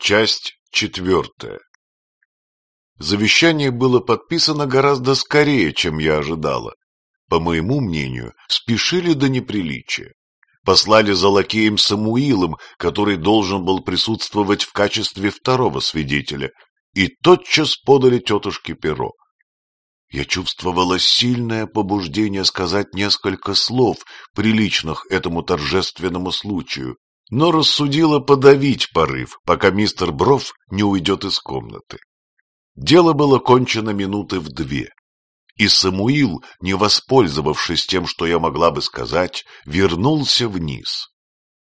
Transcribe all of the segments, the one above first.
Часть четвертая. Завещание было подписано гораздо скорее, чем я ожидала. По моему мнению, спешили до неприличия. Послали за лакеем Самуилом, который должен был присутствовать в качестве второго свидетеля, и тотчас подали тетушке перо. Я чувствовала сильное побуждение сказать несколько слов, приличных этому торжественному случаю, но рассудила подавить порыв, пока мистер Бров не уйдет из комнаты. Дело было кончено минуты в две, и Самуил, не воспользовавшись тем, что я могла бы сказать, вернулся вниз.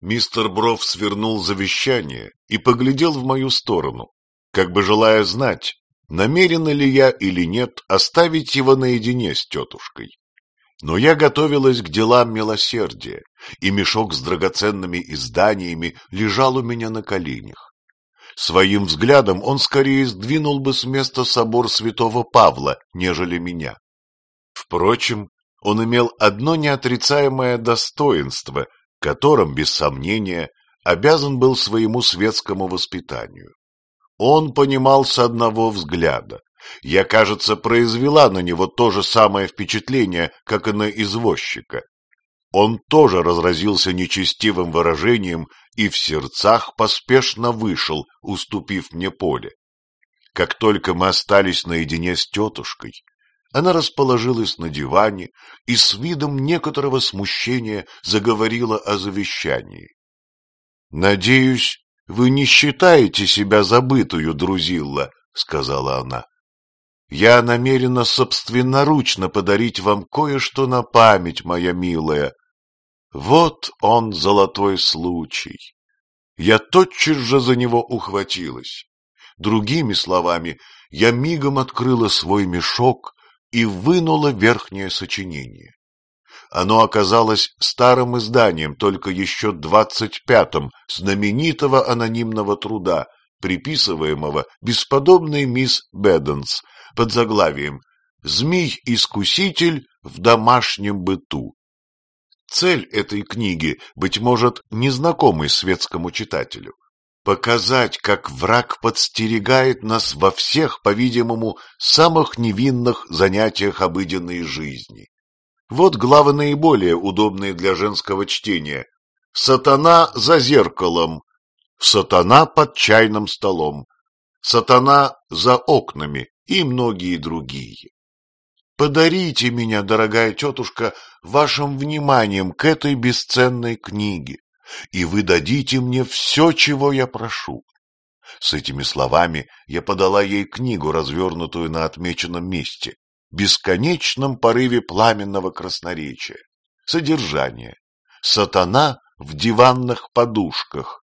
Мистер Бров свернул завещание и поглядел в мою сторону, как бы желая знать, намерена ли я или нет оставить его наедине с тетушкой. Но я готовилась к делам милосердия, и мешок с драгоценными изданиями лежал у меня на коленях. Своим взглядом он скорее сдвинул бы с места собор святого Павла, нежели меня. Впрочем, он имел одно неотрицаемое достоинство, которым, без сомнения, обязан был своему светскому воспитанию. Он понимал с одного взгляда, я, кажется, произвела на него то же самое впечатление, как и на извозчика. Он тоже разразился нечестивым выражением и в сердцах поспешно вышел, уступив мне поле. Как только мы остались наедине с тетушкой, она расположилась на диване и с видом некоторого смущения заговорила о завещании. — Надеюсь, вы не считаете себя забытую, Друзилла, — сказала она. Я намерена собственноручно подарить вам кое-что на память, моя милая. Вот он, золотой случай. Я тотчас же за него ухватилась. Другими словами, я мигом открыла свой мешок и вынула верхнее сочинение. Оно оказалось старым изданием, только еще двадцать пятым, знаменитого анонимного труда, приписываемого бесподобной мисс Бедденс, под заглавием «Змей-искуситель в домашнем быту». Цель этой книги, быть может, незнакомой светскому читателю. Показать, как враг подстерегает нас во всех, по-видимому, самых невинных занятиях обыденной жизни. Вот главы наиболее удобные для женского чтения. «Сатана за зеркалом», «Сатана под чайным столом», «Сатана за окнами», и многие другие. Подарите меня, дорогая тетушка, вашим вниманием к этой бесценной книге, и вы дадите мне все, чего я прошу. С этими словами я подала ей книгу, развернутую на отмеченном месте, бесконечном порыве пламенного красноречия. Содержание. Сатана в диванных подушках.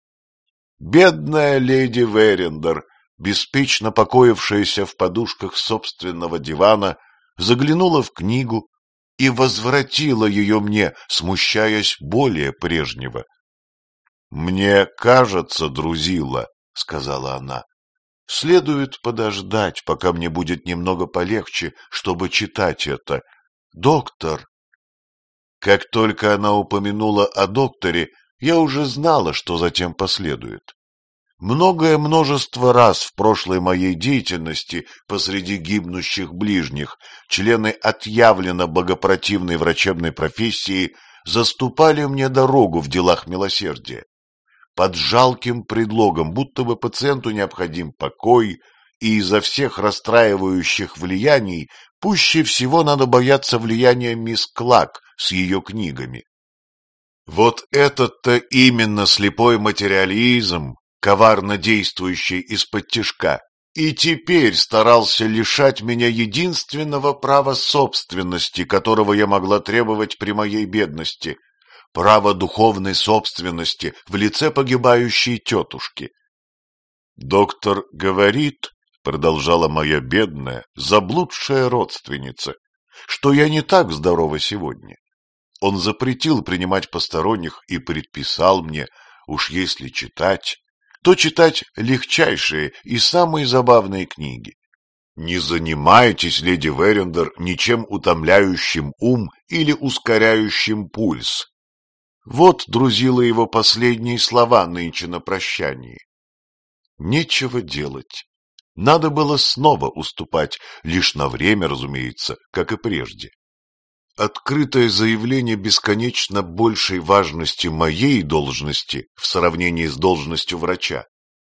Бедная леди Верендер, беспечно покоившаяся в подушках собственного дивана, заглянула в книгу и возвратила ее мне, смущаясь более прежнего. — Мне кажется, друзила, — сказала она, — следует подождать, пока мне будет немного полегче, чтобы читать это. Доктор! Как только она упомянула о докторе, я уже знала, что затем последует. Многое множество раз в прошлой моей деятельности посреди гибнущих ближних члены отъявленно богопротивной врачебной профессии заступали мне дорогу в делах милосердия. Под жалким предлогом, будто бы пациенту необходим покой, и из-за всех расстраивающих влияний пуще всего надо бояться влияния мисс Клак с ее книгами. Вот этот-то именно слепой материализм, коварно действующий из-под тишка, и теперь старался лишать меня единственного права собственности, которого я могла требовать при моей бедности, права духовной собственности в лице погибающей тетушки. Доктор говорит, продолжала моя бедная, заблудшая родственница, что я не так здорова сегодня. Он запретил принимать посторонних и предписал мне, уж если читать, то читать легчайшие и самые забавные книги. Не занимайтесь, леди Верендер, ничем утомляющим ум или ускоряющим пульс. Вот, друзила его последние слова нынче на прощании. Нечего делать. Надо было снова уступать, лишь на время, разумеется, как и прежде. Открытое заявление бесконечно большей важности моей должности в сравнении с должностью врача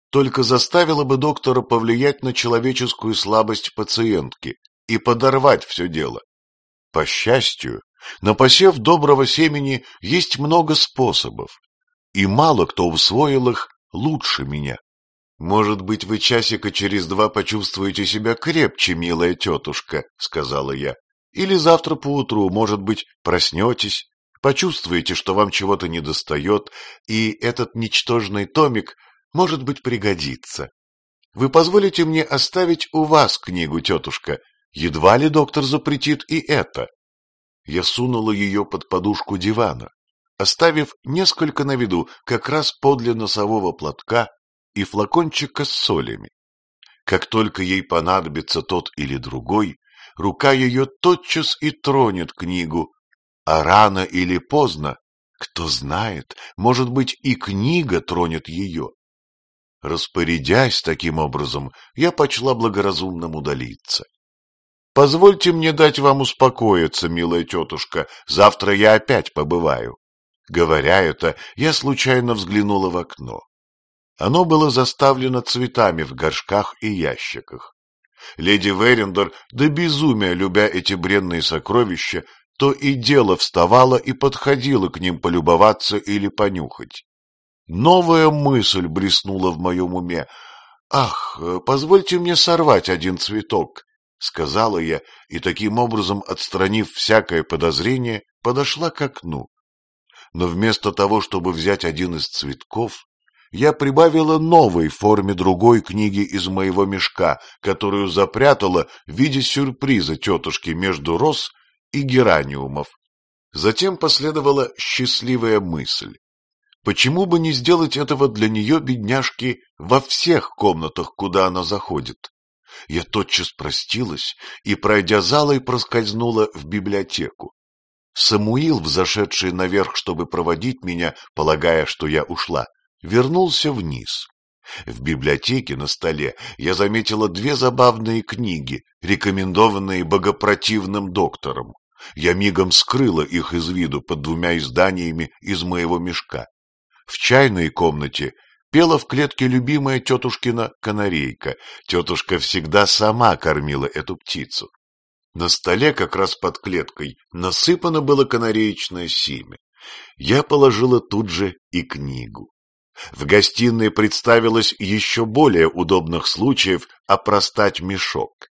только заставило бы доктора повлиять на человеческую слабость пациентки и подорвать все дело. По счастью, на посев доброго семени есть много способов, и мало кто усвоил их лучше меня. «Может быть, вы часика через два почувствуете себя крепче, милая тетушка», — сказала я. Или завтра поутру, может быть, проснетесь, почувствуете, что вам чего-то недостает, и этот ничтожный томик, может быть, пригодится. Вы позволите мне оставить у вас книгу, тетушка? Едва ли доктор запретит и это. Я сунула ее под подушку дивана, оставив несколько на виду как раз подле носового платка и флакончика с солями. Как только ей понадобится тот или другой, рука ее тотчас и тронет книгу, а рано или поздно, кто знает, может быть, и книга тронет ее. Распорядясь таким образом, я почла благоразумным удалиться. «Позвольте мне дать вам успокоиться, милая тетушка, завтра я опять побываю». Говоря это, я случайно взглянула в окно. Оно было заставлено цветами в горшках и ящиках. Леди Верендер, до безумия любя эти бренные сокровища, то и дело вставала и подходила к ним полюбоваться или понюхать. Новая мысль блеснула в моем уме. «Ах, позвольте мне сорвать один цветок», — сказала я, и таким образом, отстранив всякое подозрение, подошла к окну. Но вместо того, чтобы взять один из цветков, я прибавила новой форме другой книги из моего мешка, которую запрятала в виде сюрприза тетушки между роз и гераниумов. Затем последовала счастливая мысль. Почему бы не сделать этого для нее, бедняжки, во всех комнатах, куда она заходит? Я тотчас простилась и, пройдя залой, проскользнула в библиотеку. Самуил, взошедший наверх, чтобы проводить меня, полагая, что я ушла, вернулся вниз. В библиотеке на столе я заметила две забавные книги, рекомендованные богопротивным доктором. Я мигом скрыла их из виду под двумя изданиями из моего мешка. В чайной комнате пела в клетке любимая тетушкина канарейка. Тетушка всегда сама кормила эту птицу. На столе, как раз под клеткой, насыпано было канареечное семя. Я положила тут же и книгу. В гостиной представилось еще более удобных случаев опростать мешок.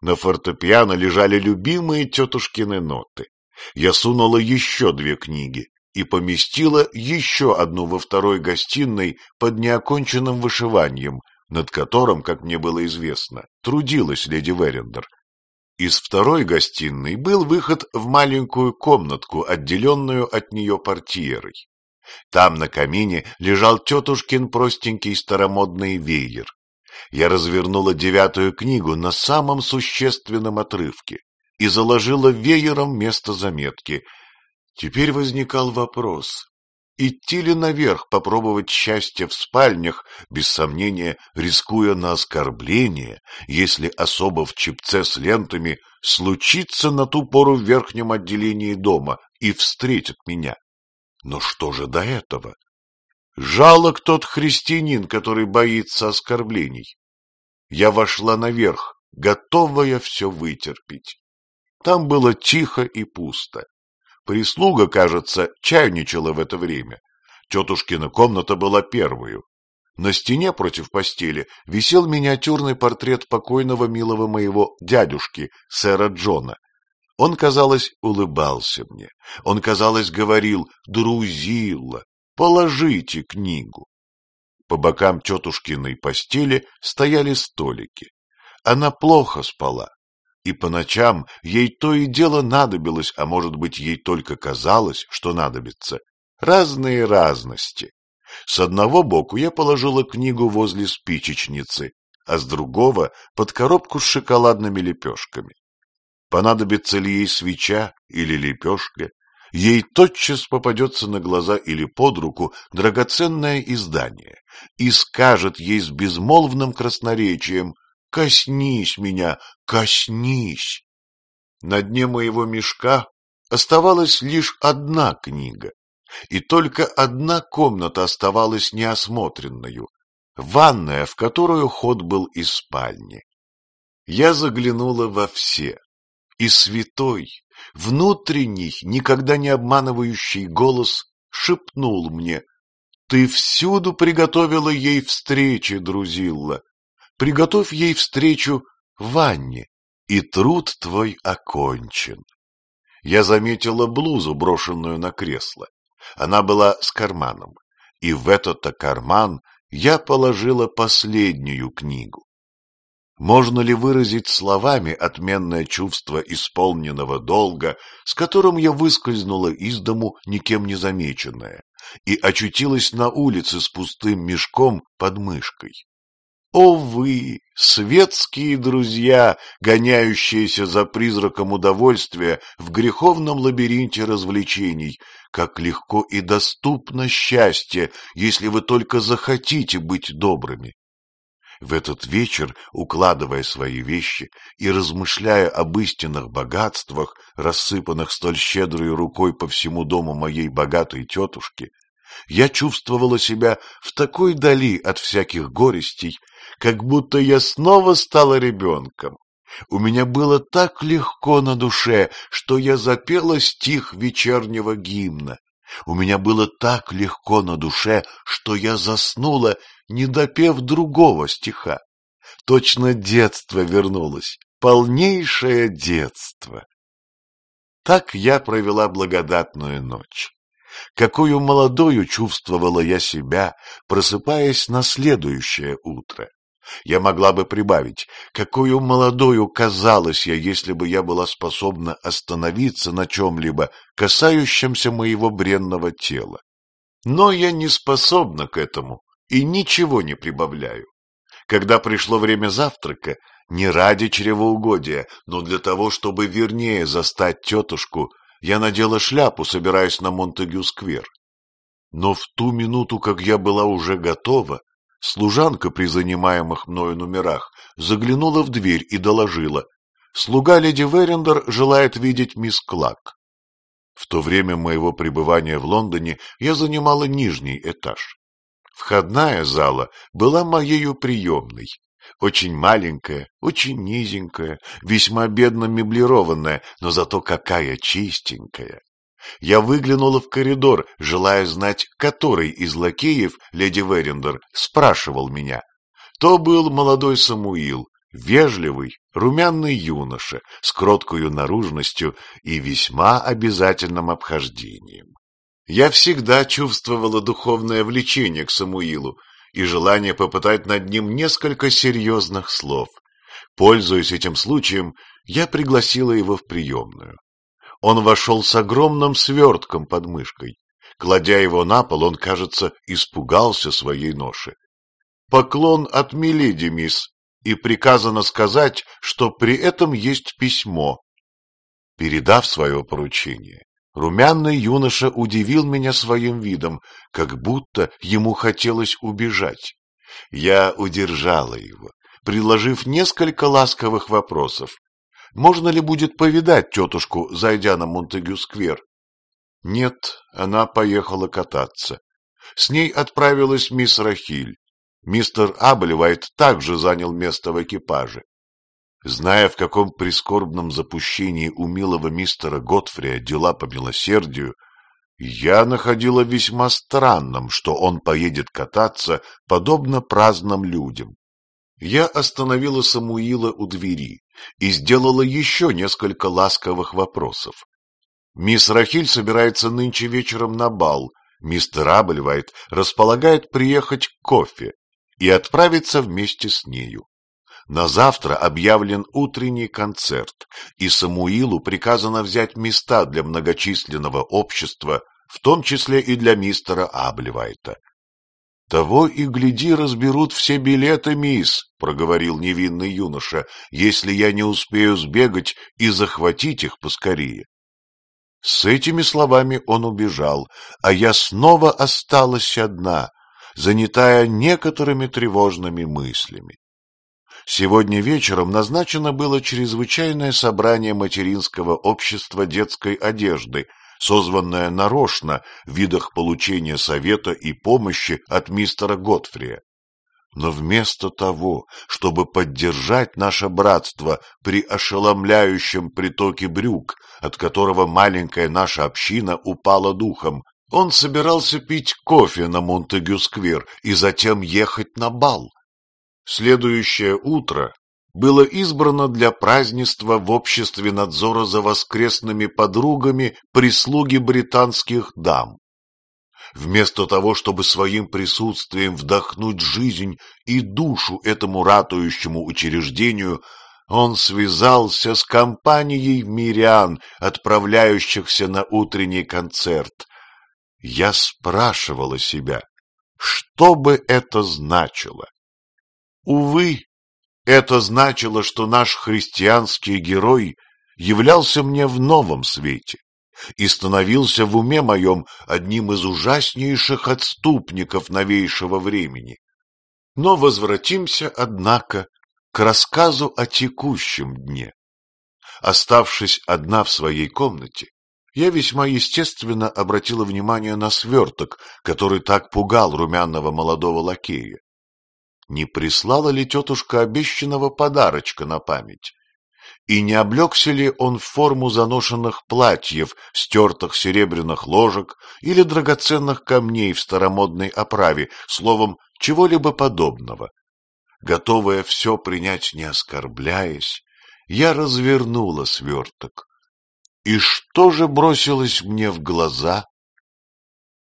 На фортепиано лежали любимые тетушкины ноты. Я сунула еще две книги и поместила еще одну во второй гостиной под неоконченным вышиванием, над которым, как мне было известно, трудилась леди Верендер. Из второй гостиной был выход в маленькую комнатку, отделенную от нее портьерой. Там на камине лежал тетушкин простенький старомодный веер. Я развернула девятую книгу на самом существенном отрывке и заложила веером место заметки. Теперь возникал вопрос, идти ли наверх попробовать счастье в спальнях, без сомнения рискуя на оскорбление, если особо в чепце с лентами случится на ту пору в верхнем отделении дома и встретит меня. Но что же до этого? Жалок тот христианин, который боится оскорблений. Я вошла наверх, готовая все вытерпеть. Там было тихо и пусто. Прислуга, кажется, чайничала в это время. Тетушкина комната была первую. На стене против постели висел миниатюрный портрет покойного милого моего дядюшки, сэра Джона, он, казалось, улыбался мне. Он, казалось, говорил «Друзила, положите книгу». По бокам тетушкиной постели стояли столики. Она плохо спала, и по ночам ей то и дело надобилось, а может быть, ей только казалось, что надобится, разные разности. С одного боку я положила книгу возле спичечницы, а с другого — под коробку с шоколадными лепешками. Понадобится ли ей свеча или лепешка, ей тотчас попадется на глаза или под руку драгоценное издание и скажет ей с безмолвным красноречием «Коснись меня, коснись!» На дне моего мешка оставалась лишь одна книга, и только одна комната оставалась неосмотренную — ванная, в которую ход был из спальни. Я заглянула во все, и святой, внутренний, никогда не обманывающий голос шепнул мне, «Ты всюду приготовила ей встречи, Друзилла, приготовь ей встречу в ванне, и труд твой окончен». Я заметила блузу, брошенную на кресло. Она была с карманом, и в этот-то карман я положила последнюю книгу. Можно ли выразить словами отменное чувство исполненного долга, с которым я выскользнула из дому никем не замеченная и очутилась на улице с пустым мешком под мышкой? О вы, светские друзья, гоняющиеся за призраком удовольствия в греховном лабиринте развлечений, как легко и доступно счастье, если вы только захотите быть добрыми. В этот вечер, укладывая свои вещи и размышляя об истинных богатствах, рассыпанных столь щедрой рукой по всему дому моей богатой тетушки, я чувствовала себя в такой дали от всяких горестей, как будто я снова стала ребенком. У меня было так легко на душе, что я запела стих вечернего гимна. У меня было так легко на душе, что я заснула, не допев другого стиха. Точно детство вернулось, полнейшее детство. Так я провела благодатную ночь. Какую молодою чувствовала я себя, просыпаясь на следующее утро. Я могла бы прибавить, какую молодою казалась я, если бы я была способна остановиться на чем-либо, касающемся моего бренного тела. Но я не способна к этому и ничего не прибавляю. Когда пришло время завтрака, не ради чревоугодия, но для того, чтобы вернее застать тетушку, я надела шляпу, собираясь на Монтегю-сквер. Но в ту минуту, как я была уже готова, Служанка при занимаемых мною номерах заглянула в дверь и доложила. Слуга леди Верендер желает видеть мисс Клак. В то время моего пребывания в Лондоне я занимала нижний этаж. Входная зала была моею приемной. Очень маленькая, очень низенькая, весьма бедно меблированная, но зато какая чистенькая. Я выглянула в коридор, желая знать, который из лакеев, леди Верендер, спрашивал меня. То был молодой Самуил, вежливый, румяный юноша, с кроткою наружностью и весьма обязательным обхождением. Я всегда чувствовала духовное влечение к Самуилу и желание попытать над ним несколько серьезных слов. Пользуясь этим случаем, я пригласила его в приемную. Он вошел с огромным свертком под мышкой. Кладя его на пол, он, кажется, испугался своей ноши. «Поклон от миледи, мисс, и приказано сказать, что при этом есть письмо». Передав свое поручение, румяный юноша удивил меня своим видом, как будто ему хотелось убежать. Я удержала его, предложив несколько ласковых вопросов, можно ли будет повидать тетушку, зайдя на Монтегю-сквер? Нет, она поехала кататься. С ней отправилась мисс Рахиль. Мистер Аблевайт также занял место в экипаже. Зная, в каком прискорбном запущении у милого мистера Готфрия дела по милосердию, я находила весьма странным, что он поедет кататься, подобно праздным людям. Я остановила Самуила у двери и сделала еще несколько ласковых вопросов. Мисс Рахиль собирается нынче вечером на бал, мистер Абельвайт располагает приехать к кофе и отправиться вместе с нею. На завтра объявлен утренний концерт, и Самуилу приказано взять места для многочисленного общества, в том числе и для мистера Аблевайта. «Того и гляди, разберут все билеты, мисс», — проговорил невинный юноша, «если я не успею сбегать и захватить их поскорее». С этими словами он убежал, а я снова осталась одна, занятая некоторыми тревожными мыслями. Сегодня вечером назначено было чрезвычайное собрание материнского общества детской одежды, созванное нарочно в видах получения совета и помощи от мистера Готфрия. Но вместо того, чтобы поддержать наше братство при ошеломляющем притоке брюк, от которого маленькая наша община упала духом, он собирался пить кофе на Монтегю-сквер и затем ехать на бал. Следующее утро было избрано для празднества в обществе надзора за воскресными подругами прислуги британских дам. Вместо того, чтобы своим присутствием вдохнуть жизнь и душу этому ратующему учреждению, он связался с компанией мирян, отправляющихся на утренний концерт. Я спрашивала себя, что бы это значило? Увы, это значило, что наш христианский герой являлся мне в новом свете и становился в уме моем одним из ужаснейших отступников новейшего времени. Но возвратимся, однако, к рассказу о текущем дне. Оставшись одна в своей комнате, я весьма естественно обратила внимание на сверток, который так пугал румяного молодого лакея не прислала ли тетушка обещанного подарочка на память, и не облегся ли он в форму заношенных платьев, стертых серебряных ложек или драгоценных камней в старомодной оправе, словом, чего-либо подобного. Готовая все принять, не оскорбляясь, я развернула сверток. И что же бросилось мне в глаза?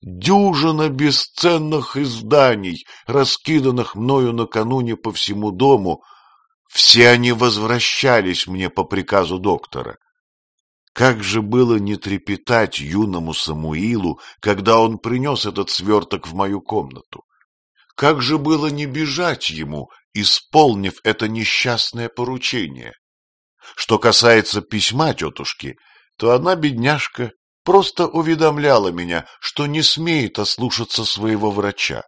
Дюжина бесценных изданий, раскиданных мною накануне по всему дому, все они возвращались мне по приказу доктора. Как же было не трепетать юному Самуилу, когда он принес этот сверток в мою комнату? Как же было не бежать ему, исполнив это несчастное поручение? Что касается письма тетушки, то она, бедняжка, просто уведомляла меня, что не смеет ослушаться своего врача.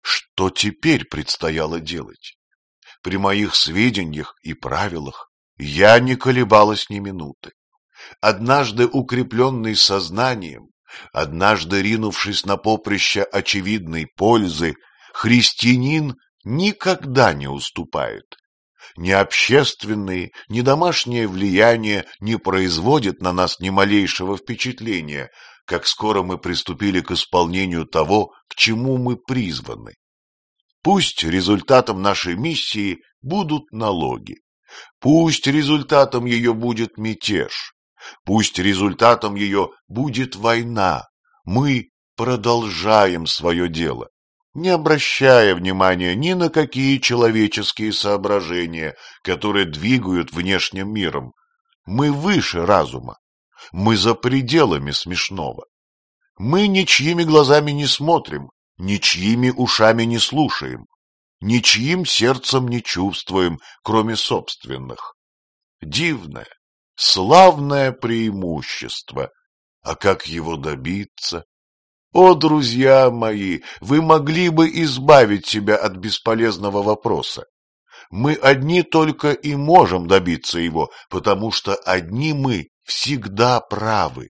Что теперь предстояло делать? При моих сведениях и правилах я не колебалась ни минуты. Однажды укрепленный сознанием, однажды ринувшись на поприще очевидной пользы, христианин никогда не уступает ни общественные, ни домашнее влияние не производит на нас ни малейшего впечатления, как скоро мы приступили к исполнению того, к чему мы призваны. Пусть результатом нашей миссии будут налоги. Пусть результатом ее будет мятеж. Пусть результатом ее будет война. Мы продолжаем свое дело не обращая внимания ни на какие человеческие соображения, которые двигают внешним миром. Мы выше разума. Мы за пределами смешного. Мы ничьими глазами не смотрим, ничьими ушами не слушаем, ничьим сердцем не чувствуем, кроме собственных. Дивное, славное преимущество. А как его добиться? О, друзья мои, вы могли бы избавить себя от бесполезного вопроса. Мы одни только и можем добиться его, потому что одни мы всегда правы.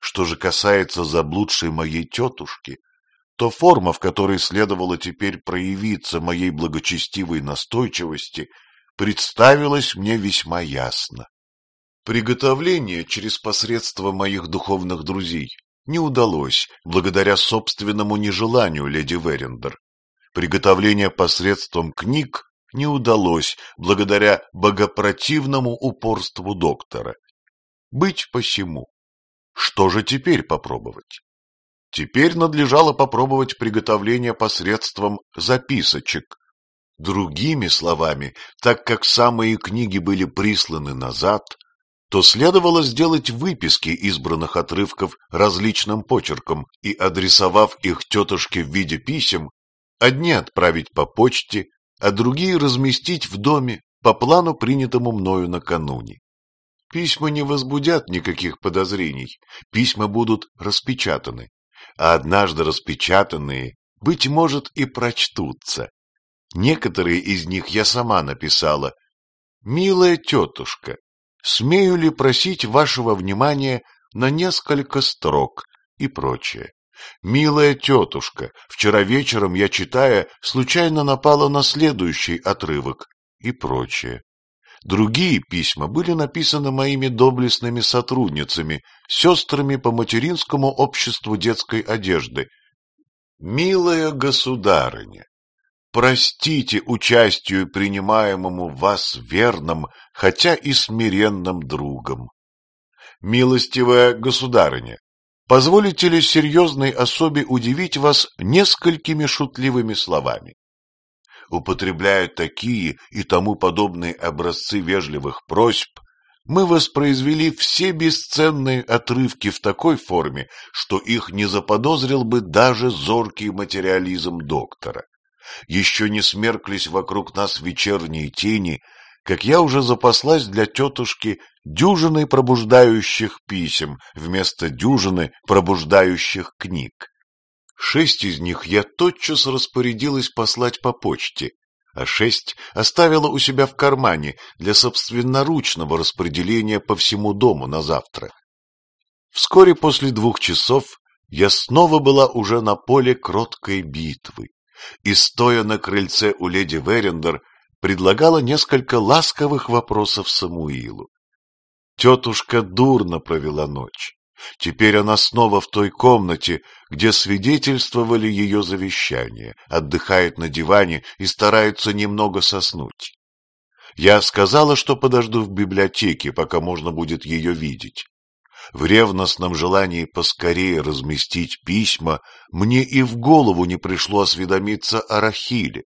Что же касается заблудшей моей тетушки, то форма, в которой следовало теперь проявиться моей благочестивой настойчивости, представилась мне весьма ясно. Приготовление через посредство моих духовных друзей не удалось благодаря собственному нежеланию леди Верендер. Приготовление посредством книг не удалось благодаря богопротивному упорству доктора. Быть посему. Что же теперь попробовать? Теперь надлежало попробовать приготовление посредством записочек. Другими словами, так как самые книги были присланы назад, то следовало сделать выписки избранных отрывков различным почерком и, адресовав их тетушке в виде писем, одни отправить по почте, а другие разместить в доме по плану, принятому мною накануне. Письма не возбудят никаких подозрений, письма будут распечатаны, а однажды распечатанные, быть может, и прочтутся. Некоторые из них я сама написала. «Милая тетушка, смею ли просить вашего внимания на несколько строк?» и прочее. «Милая тетушка, вчера вечером я, читая, случайно напала на следующий отрывок» и прочее. Другие письма были написаны моими доблестными сотрудницами, сестрами по материнскому обществу детской одежды. «Милая государыня, простите участию принимаемому вас верным, хотя и смиренным другом. Милостивая государыня, позволите ли серьезной особе удивить вас несколькими шутливыми словами? употребляя такие и тому подобные образцы вежливых просьб, мы воспроизвели все бесценные отрывки в такой форме, что их не заподозрил бы даже зоркий материализм доктора. Еще не смерклись вокруг нас вечерние тени, как я уже запаслась для тетушки дюжиной пробуждающих писем вместо дюжины пробуждающих книг. Шесть из них я тотчас распорядилась послать по почте, а шесть оставила у себя в кармане для собственноручного распределения по всему дому на завтра. Вскоре после двух часов я снова была уже на поле кроткой битвы и, стоя на крыльце у леди Верендер, предлагала несколько ласковых вопросов Самуилу. Тетушка дурно провела ночь. Теперь она снова в той комнате, где свидетельствовали ее завещание, отдыхает на диване и старается немного соснуть. Я сказала, что подожду в библиотеке, пока можно будет ее видеть. В ревностном желании поскорее разместить письма мне и в голову не пришло осведомиться о Рахиле.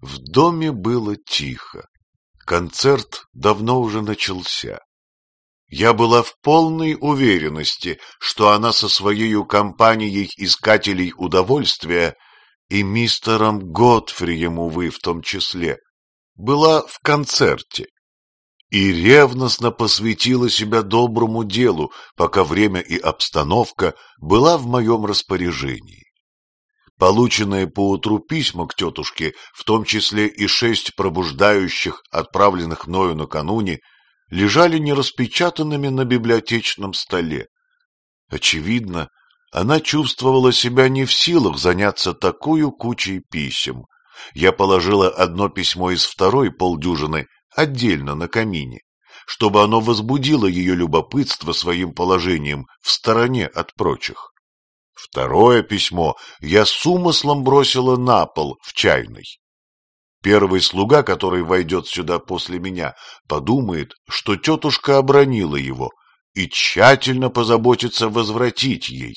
В доме было тихо. Концерт давно уже начался. Я была в полной уверенности, что она со своей компанией искателей удовольствия и мистером Готфрием, увы, в том числе, была в концерте и ревностно посвятила себя доброму делу, пока время и обстановка была в моем распоряжении. Полученные поутру письма к тетушке, в том числе и шесть пробуждающих, отправленных мною накануне, лежали нераспечатанными на библиотечном столе. Очевидно, она чувствовала себя не в силах заняться такую кучей писем. Я положила одно письмо из второй полдюжины отдельно на камине, чтобы оно возбудило ее любопытство своим положением в стороне от прочих. Второе письмо я с умыслом бросила на пол в чайной. Первый слуга, который войдет сюда после меня, подумает, что тетушка обронила его и тщательно позаботится возвратить ей.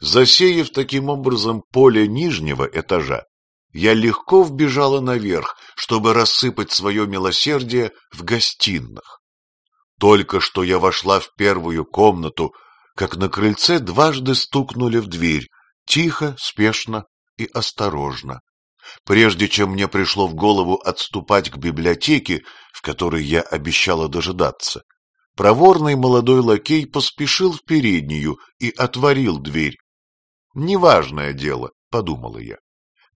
Засеяв таким образом поле нижнего этажа, я легко вбежала наверх, чтобы рассыпать свое милосердие в гостиных. Только что я вошла в первую комнату, как на крыльце дважды стукнули в дверь, тихо, спешно и осторожно. Прежде чем мне пришло в голову отступать к библиотеке, в которой я обещала дожидаться, проворный молодой лакей поспешил в переднюю и отворил дверь. «Неважное дело», — подумала я.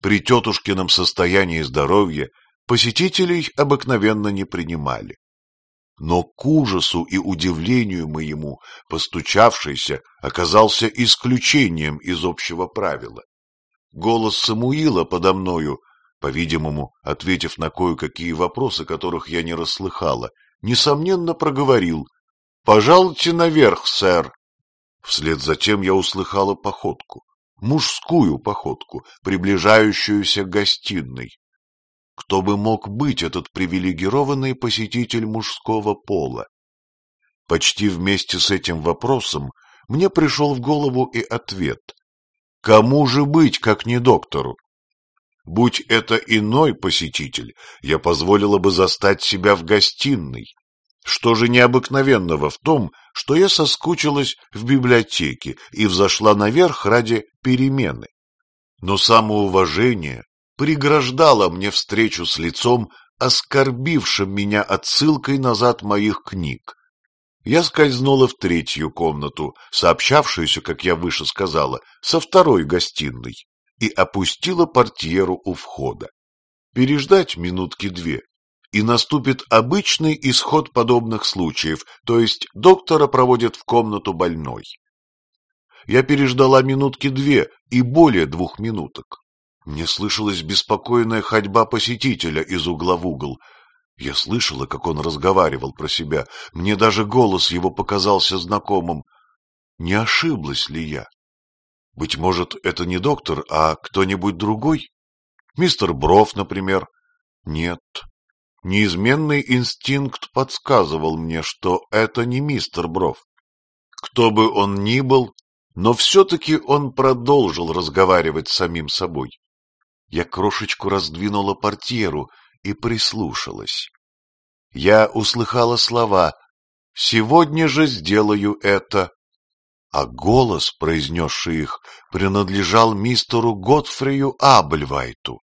При тетушкином состоянии здоровья посетителей обыкновенно не принимали. Но к ужасу и удивлению моему постучавшийся оказался исключением из общего правила. Голос Самуила подо мною, по-видимому, ответив на кое-какие вопросы, которых я не расслыхала, несомненно проговорил «Пожалуйте наверх, сэр». Вслед за тем я услыхала походку, мужскую походку, приближающуюся к гостиной. Кто бы мог быть этот привилегированный посетитель мужского пола? Почти вместе с этим вопросом мне пришел в голову и ответ — Кому же быть, как не доктору? Будь это иной посетитель, я позволила бы застать себя в гостиной. Что же необыкновенного в том, что я соскучилась в библиотеке и взошла наверх ради перемены? Но самоуважение преграждало мне встречу с лицом, оскорбившим меня отсылкой назад моих книг. Я скользнула в третью комнату, сообщавшуюся, как я выше сказала, со второй гостиной, и опустила портьеру у входа. Переждать минутки две, и наступит обычный исход подобных случаев, то есть доктора проводят в комнату больной. Я переждала минутки две и более двух минуток. Мне слышалась беспокойная ходьба посетителя из угла в угол. Я слышала, как он разговаривал про себя. Мне даже голос его показался знакомым. Не ошиблась ли я? Быть может, это не доктор, а кто-нибудь другой? Мистер Бров, например? Нет. Неизменный инстинкт подсказывал мне, что это не мистер Бров. Кто бы он ни был, но все-таки он продолжил разговаривать с самим собой. Я крошечку раздвинула портьеру и прислушалась. Я услыхала слова «Сегодня же сделаю это», а голос, произнесший их, принадлежал мистеру Готфрию Абельвайту.